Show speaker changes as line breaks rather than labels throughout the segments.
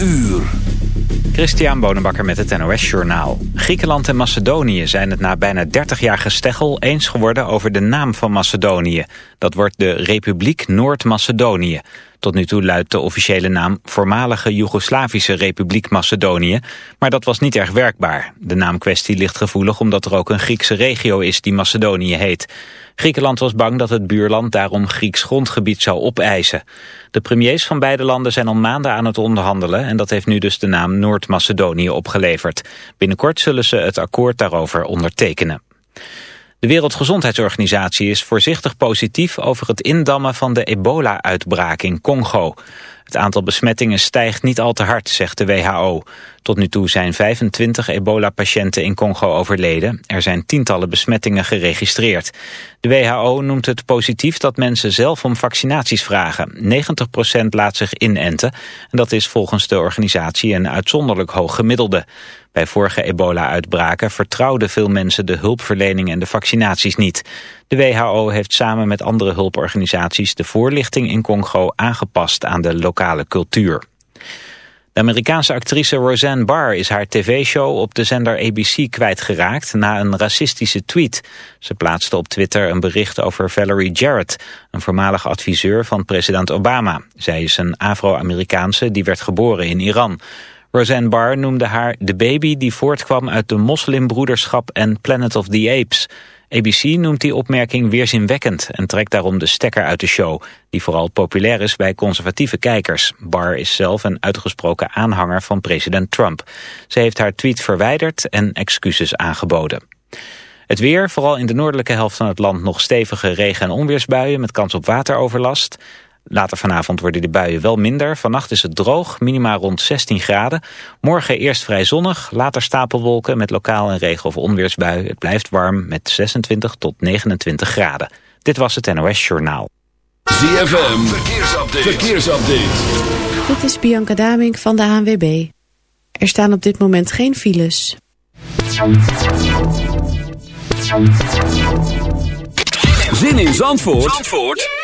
uur.
Christian Bonenbakker met het NOS Journaal. Griekenland en Macedonië zijn het na bijna 30 jaar gesteggel eens geworden over de naam van Macedonië. Dat wordt de Republiek Noord-Macedonië. Tot nu toe luidt de officiële naam voormalige Joegoslavische Republiek Macedonië, maar dat was niet erg werkbaar. De naamkwestie ligt gevoelig omdat er ook een Griekse regio is die Macedonië heet. Griekenland was bang dat het buurland daarom Grieks grondgebied zou opeisen. De premiers van beide landen zijn al maanden aan het onderhandelen en dat heeft nu dus de naam Noord-Macedonië opgeleverd. Binnenkort zullen ze het akkoord daarover ondertekenen. De Wereldgezondheidsorganisatie is voorzichtig positief over het indammen van de ebola-uitbraak in Congo. Het aantal besmettingen stijgt niet al te hard, zegt de WHO. Tot nu toe zijn 25 ebola-patiënten in Congo overleden. Er zijn tientallen besmettingen geregistreerd. De WHO noemt het positief dat mensen zelf om vaccinaties vragen. 90% laat zich inenten. En dat is volgens de organisatie een uitzonderlijk hoog gemiddelde. Bij vorige ebola-uitbraken vertrouwden veel mensen de hulpverlening en de vaccinaties niet. De WHO heeft samen met andere hulporganisaties de voorlichting in Congo aangepast aan de lokale cultuur. De Amerikaanse actrice Roseanne Barr is haar tv-show op de zender ABC kwijtgeraakt na een racistische tweet. Ze plaatste op Twitter een bericht over Valerie Jarrett, een voormalig adviseur van president Obama. Zij is een Afro-Amerikaanse die werd geboren in Iran. Roseanne Barr noemde haar de baby die voortkwam uit de moslimbroederschap en Planet of the Apes. ABC noemt die opmerking weerzinwekkend en trekt daarom de stekker uit de show, die vooral populair is bij conservatieve kijkers. Barr is zelf een uitgesproken aanhanger van president Trump. Ze heeft haar tweet verwijderd en excuses aangeboden. Het weer, vooral in de noordelijke helft van het land nog stevige regen- en onweersbuien met kans op wateroverlast. Later vanavond worden de buien wel minder. Vannacht is het droog, minima rond 16 graden. Morgen eerst vrij zonnig, later stapelwolken met lokaal een regen- of onweersbui. Het blijft warm met 26 tot 29 graden. Dit was het NOS Journaal.
ZFM, verkeersupdate. verkeersupdate.
Dit is Bianca Damink van de ANWB. Er staan op dit moment geen files.
Zin in Zandvoort? Zandvoort?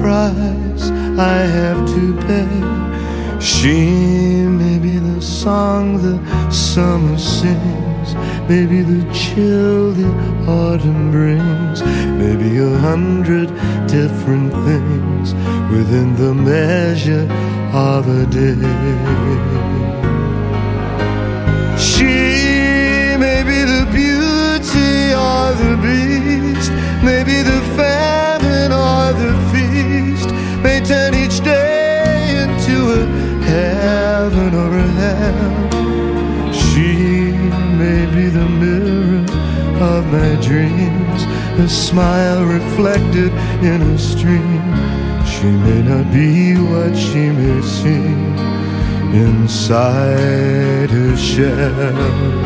price I have to pay. She may be the song the summer sings, maybe the chill the autumn brings, maybe a hundred different things within the measure of a day. She may be the beauty or the beast, maybe the famine or the may turn each day into a heaven or a hell. She may be the mirror of my dreams, a smile reflected in a stream. She may not be what she may seem inside her shell.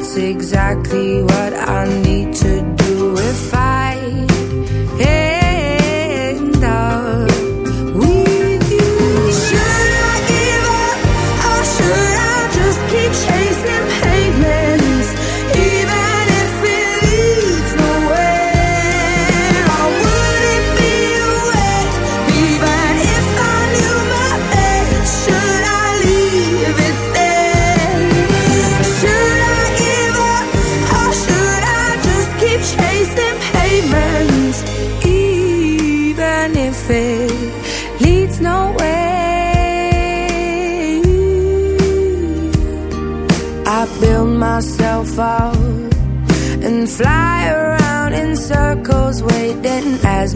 That's exactly what I need to do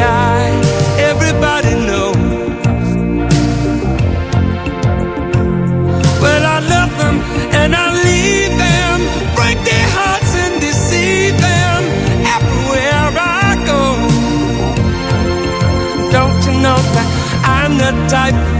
sky. Everybody knows. Well, I love them and I leave them. Break their hearts and deceive them. Everywhere I go. Don't you know that I'm the type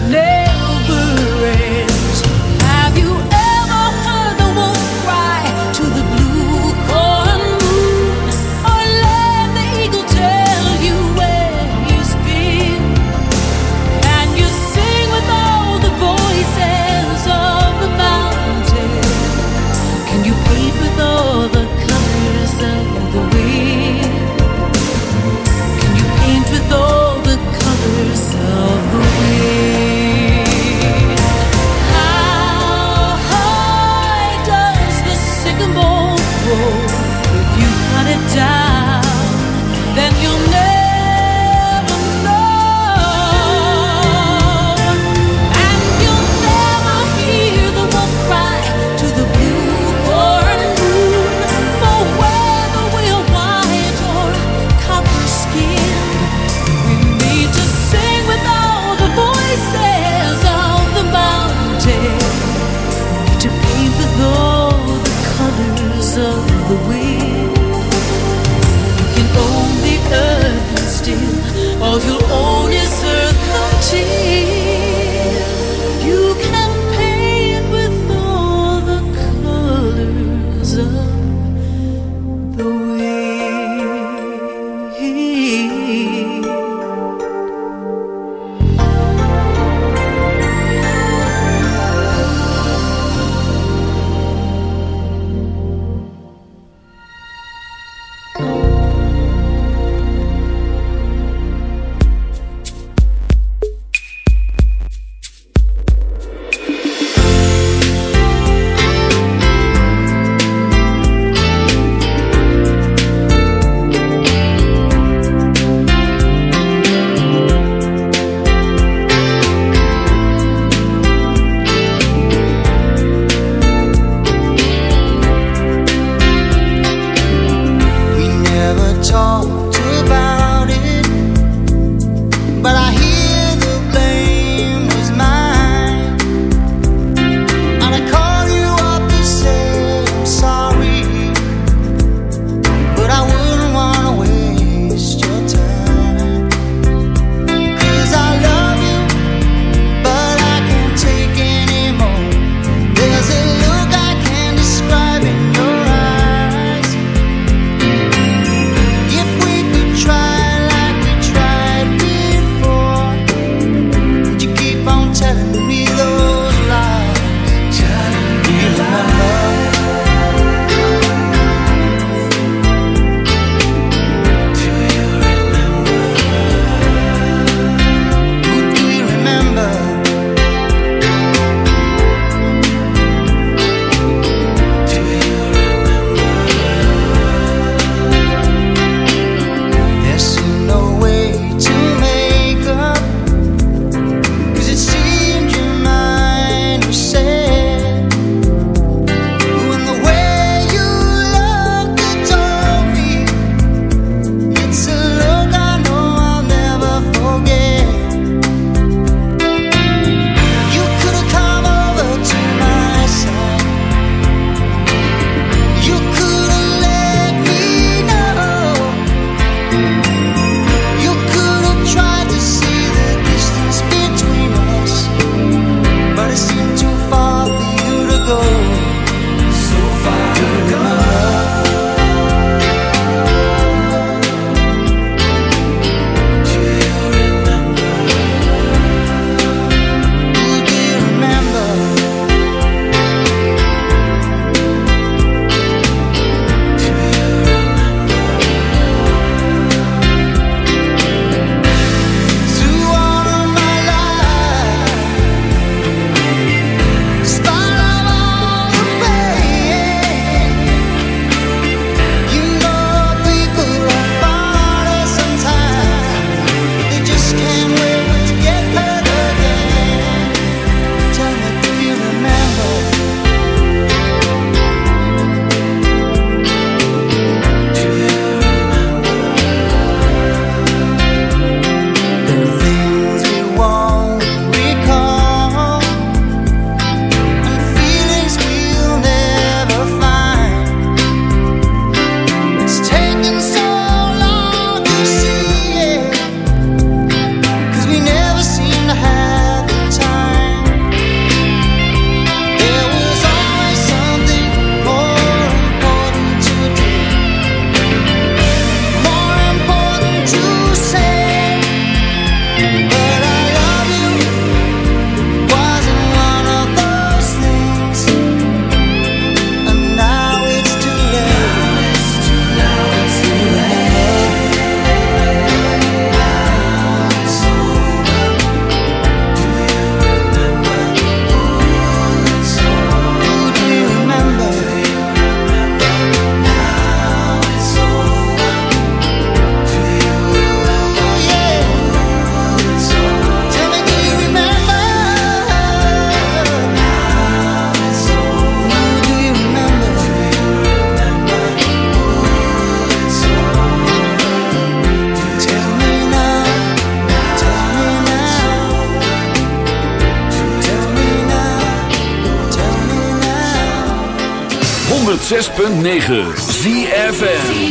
106.9
ZFN